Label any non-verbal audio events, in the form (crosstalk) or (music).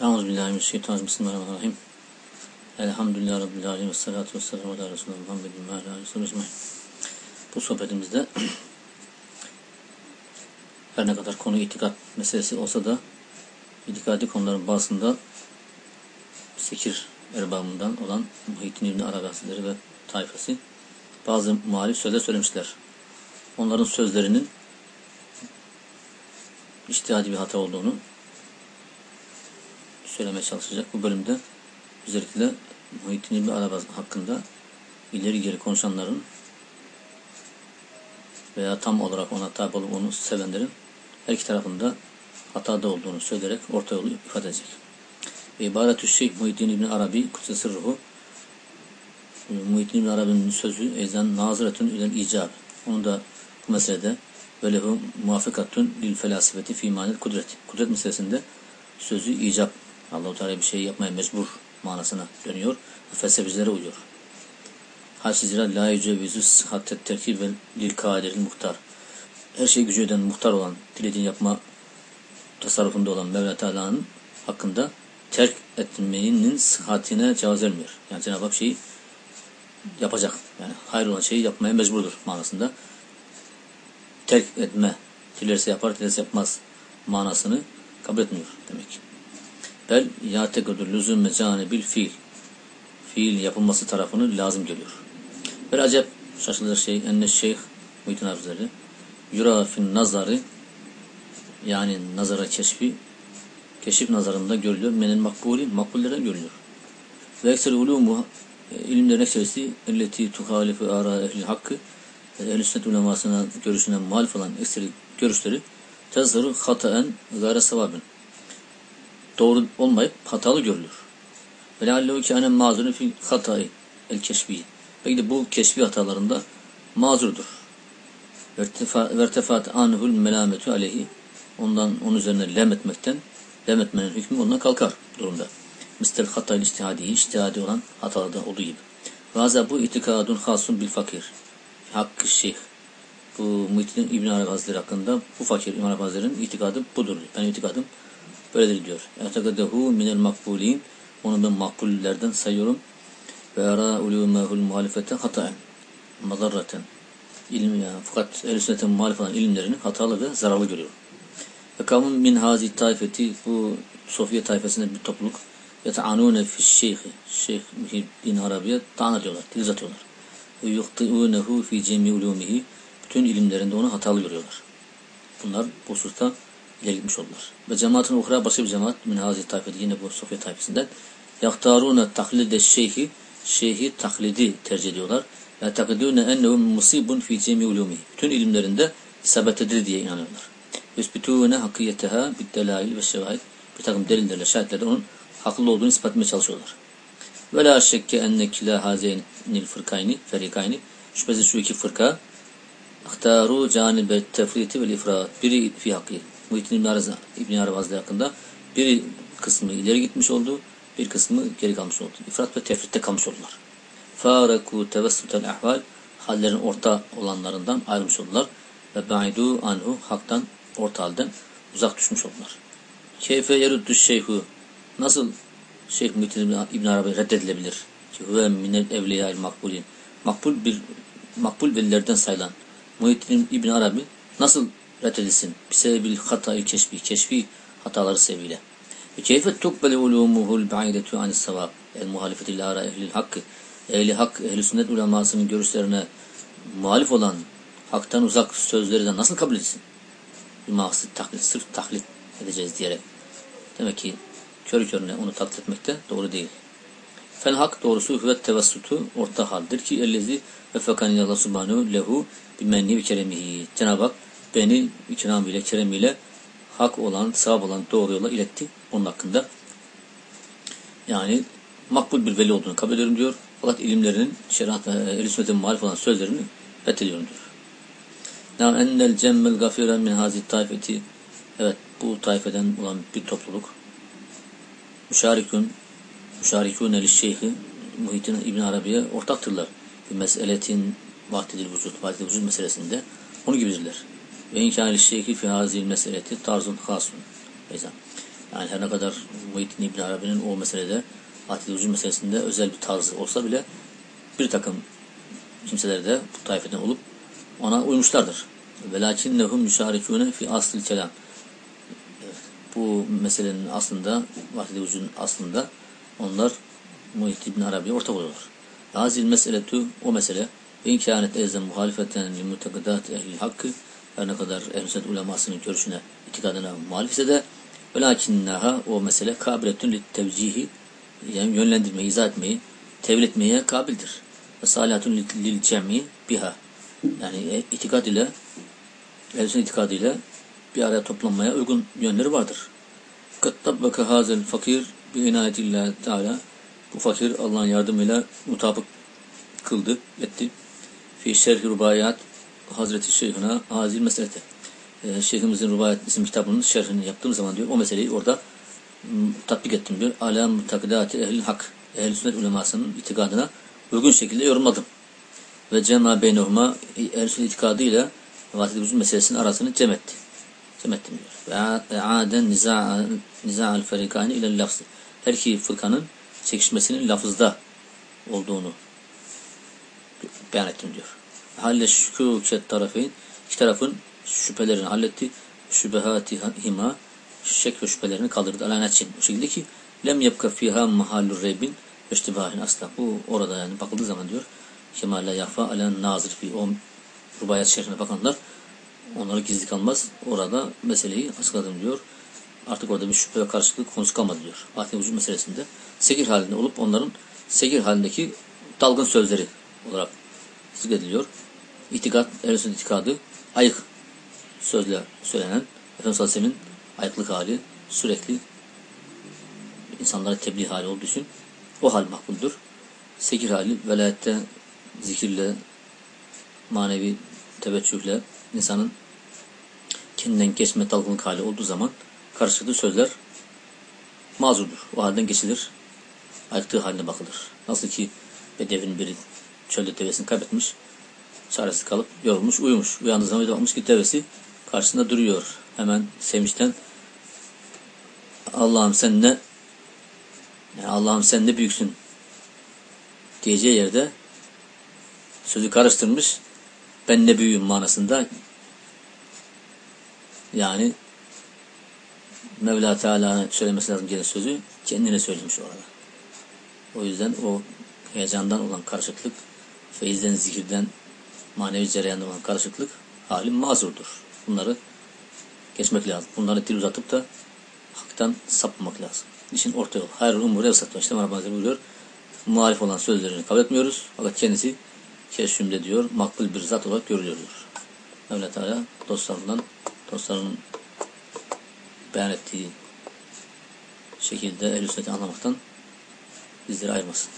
Euzubillahimineşşeytanirracim. Bismillahirrahmanirrahim. Elhamdülillah Rabbil Alemin. Ve salatu ve selamu ala Resulullah Muhammedin ve ala aleyhi Bu sohbetimizde (clears throat) her ne kadar konu itikat meselesi olsa da itikadi konuların bazısında sekir erbabından olan Muhittin İbni Arabi Hazretleri ve tayfası bazı muhalif sözler söylemişler. Onların sözlerinin iştihadi bir hata olduğunu söylemeye çalışacak. Bu bölümde özellikle Muhittin İbni Arabi hakkında ileri geri konuşanların veya tam olarak ona tabi olup onu sevenlerin her iki tarafında hatada olduğunu söyleyerek orta yolu ifade edecek. İbaretü Şeyh Muhittin İbni Arabi Kutsi Sırruhu Muhittin İbni Arabi'nin sözü ezan naziretün ilen icab. Onu da bu meselede ve lehu muvafikatun lil felasifeti fi manil kudret. Kudret meselesinde sözü icap Allahu Teala bir şey yapmaya mecbur manasına dönüyor felsefecilere uyuyor. Hasizira la yücevizu sıhhatet terkib ve lil kadiril muhtar. Her şey gücü eden muhtar olan, dilediğini yapma tasarrufunda olan Mevla Teala'nın hakkında terk etmenin sıhhatine cevaz vermiyor. Yani Cenab-ı Hak şeyi yapacak. Yani hayır olan şeyi yapmaya mecburdur manasında. Terk etme, dilerse yapar, dilerse yapmaz manasını kabul etmiyor demek ki. Bel yategudur lüzum bil fiil. Fiil yapılması tarafını lazım geliyor. Bir acep şaşılır şey enne şeyh Muhittin Hazretleri yura fin nazarı yani nazara keşfi keşif nazarında görülüyor. Menen makbuli makbullerden görülüyor. Ve ekser ulumu ilimlerin ekserisi elleti tuhalifu ara ehli hakkı ehl sünnet ulemasına görüşüne muhalif olan ekseri görüşleri tezhırı hataen gayre sevabın doğru olmayıp hatalı görülür. Ve leallehu kâne mazurun fi hatayı el keşfi. Belki de bu keşfi hatalarında mazurdur. Vertefat anhul melametu aleyhi. Ondan onun üzerine lem etmekten lem etmenin hükmü ondan kalkar durumda. Mistel hatayl istihadi, istihadi olan hatalarda olduğu gibi. Vaza bu itikadun hasun bil fakir. Hakkı şeyh. Bu Muhittin İbn Arabi Hazretleri hakkında bu fakir İbn Arabi Hazretleri'nin itikadı budur. Benim itikadım Böyledir diyor. E'tegadehu minel makbulin. Onu ben makbullerden sayıyorum. Ve ara ulûmehul muhalefete hataen. Madarraten. İlim yani. Fakat ehl sünnetin muhalif olan ilimlerini hatalı ve zararlı görüyor. Ve kavmun min hazi taifeti bu Sofya tayfesinde bir topluluk yeta'anune fi şeyhi Şeyh Muhiddin Arabi'ye ta'an ediyorlar, dil atıyorlar. Ve yuhti'unehu fi cemi ulumihi bütün ilimlerinde onu hatalı görüyorlar. Bunlar bu hususta ileri gitmiş oldular. Ve cemaatin uhra başka bir cemaat minhazi tayfeti yine bu Sofya tayfesinden yaktarune taklide şeyhi şeyhi taklidi tercih ediyorlar. Ya takidune ennehu musibun fi cemi ulumi. Bütün ilimlerinde isabet diye inanıyorlar. Yüsbitûne hakiyeteha bid delail ve şevahid. Bir takım delillerle, şahitlerle onun haklı olduğunu ispat etmeye çalışıyorlar. Ve la şekke enne kila hazeynil fırkayni, ferikayni. Şüphesiz şu iki fırka ahtaru canibe tefriti ve ifrat. Biri fi hakkı Muhittin İbn Arabi, İbn Hazretleri hakkında bir kısmı ileri gitmiş oldu, bir kısmı geri kalmış oldu. İfrat ve tefritte kalmış oldular. Fârekû tevessutel ahval hallerin orta olanlarından ayrılmış oldular. Ve ba'idu anhu haktan orta halden uzak düşmüş oldular. Keyfe yeruddu şeyhu nasıl Şeyh Muhittin İbn Arabi reddedilebilir? Ki huve minel evliyâil makbulin. Makbul bir makbul velilerden sayılan Muhittin İbn Arabi nasıl reddedilsin. Bisebebil hatayı keşfi, keşfi hataları sebebiyle. Ve keyfe tukbele ulumuhul ba'idetu anis sevab. El muhalefeti lara ehlil hakkı. Ehli hak, ehli sünnet ulemasının görüşlerine muhalif olan haktan uzak sözleri de nasıl kabul etsin? Bir maksız taklit, sırf taklit edeceğiz diyerek. Demek ki körü körüne onu taklit etmek de doğru değil. Fel hak doğrusu hüvet tevassutu orta haldir ki ellezi ve fekani Allah subhanahu lehu bimenni ve keremihi. Cenab-ı Hak beni ikramıyla, keremiyle hak olan, sahab olan doğru yola iletti onun hakkında. Yani makbul bir veli olduğunu kabul ediyorum diyor. Fakat ilimlerinin, şeriat ve el sünnetin muhalif olan sözlerini reddediyorum diyor. Na ennel cemmel gafiren min hazi taifeti Evet bu taifeden olan bir topluluk müşarikun müşarikûne li şeyhi Muhittin İbn Arabi'ye ortaktırlar. Bir meseletin vahdedil vücut, vahdedil vücut meselesinde onu gibidirler. Ve inkâli şeyhi fi hazil meseleti tarzun hasun. Beyza. Yani her ne kadar Muhyiddin İbn Arabi'nin o meselede atil vücud meselesinde özel bir tarzı olsa bile bir takım kimseler de bu taifeden olup ona uymuşlardır. Velakinnehum müşarikûne fi asıl kelam. Bu meselenin aslında, vahdedi vücudun aslında onlar Muhyiddin İbn Arabi'ye ortak oluyorlar. Hazil meseletu o mesele İnkânet ezen muhalifeten li mutekidat ehli hakkı her ne kadar ehl ulemasının görüşüne, itikadına muhalif ise de velakinnaha o mesele kabiletün li tevcihi yani yönlendirmeyi, izah etmeyi, tevil etmeye kabildir. Ve salatun lil cem'i biha yani e, itikad ile ehl itikadı ile bir araya toplanmaya uygun yönleri vardır. Kattabbaka hazel fakir bi inayetillah teala bu fakir Allah'ın yardımıyla mutabık kıldı, etti. Fi şerhi rubayat Hazreti Şeyhuna Hazil Meselete. E, Şeyhimizin Rubayat isim kitabının şerhini yaptığım zaman diyor o meseleyi orada tatbik ettim diyor. Ala mutakidati ehl hak. Ehl sünnet ulemasının itikadına uygun şekilde yorumladım. Ve cema beynehuma ehl sünnet itikadı ile vahdedi vücud meselesinin arasını cem etti. Cem ettim diyor. Ve aden niza'al ferikani ile lafzı. Her iki fırkanın çekişmesinin lafızda olduğunu beyan ettim diyor. Halle şükûket tarafın iki tarafın şüphelerini halletti. Şübehati hima şek ve şüphelerini kaldırdı. Alanet için. O şekilde ki lem yapka fiha mahallur reybin iştibahin asla. Bu orada yani bakıldığı zaman diyor kemale yafa alen nazır fi o rubayat şerhine bakanlar onlara gizli kalmaz. Orada meseleyi açıkladım diyor. Artık orada bir şüphe ve karşılık konusu kalmadı diyor. Ahiret vücut meselesinde sekir halinde olup onların sekir halindeki dalgın sözleri olarak zikrediliyor. İtikat, Ehl-i itikadı ayık sözle söylenen Efendimiz Aleyhisselam'ın ayıklık hali sürekli insanlara tebliğ hali olduğu için o hal makbuldür. Sekir hali velayette zikirle manevi teveccühle insanın kendinden geçme dalgınlık hali olduğu zaman karşılıklı sözler mazurdur. O halden geçilir. Ayıktığı haline bakılır. Nasıl ki Bedevin biri çölde devesini kaybetmiş. Çaresiz kalıp yorulmuş, uyumuş. Uyandığı zaman bir bakmış ki devesi karşısında duruyor. Hemen sevinçten Allah'ım sen ne Allah'ım sen ne büyüksün diyeceği yerde sözü karıştırmış ben ne büyüğüm manasında yani Mevla Teala'nın söylemesi lazım gelen sözü kendine söylemiş orada. O yüzden o heyecandan olan karışıklık, feyizden, zikirden, manevi cereyandan olan karışıklık hali mazurdur. Bunları geçmek lazım. Bunları dil uzatıp da haktan sapmamak lazım. İşin orta yol. Hayır umur evsat. İşte Rabbimiz buyuruyor. Muhalif olan sözlerini kabul etmiyoruz. Fakat kendisi keşfimde diyor makbul bir zat olarak görülüyor diyor. Mevla Teala dostlarından dostlarının beyan ettiği şekilde ehl anlamaktan bizleri ayırmasın.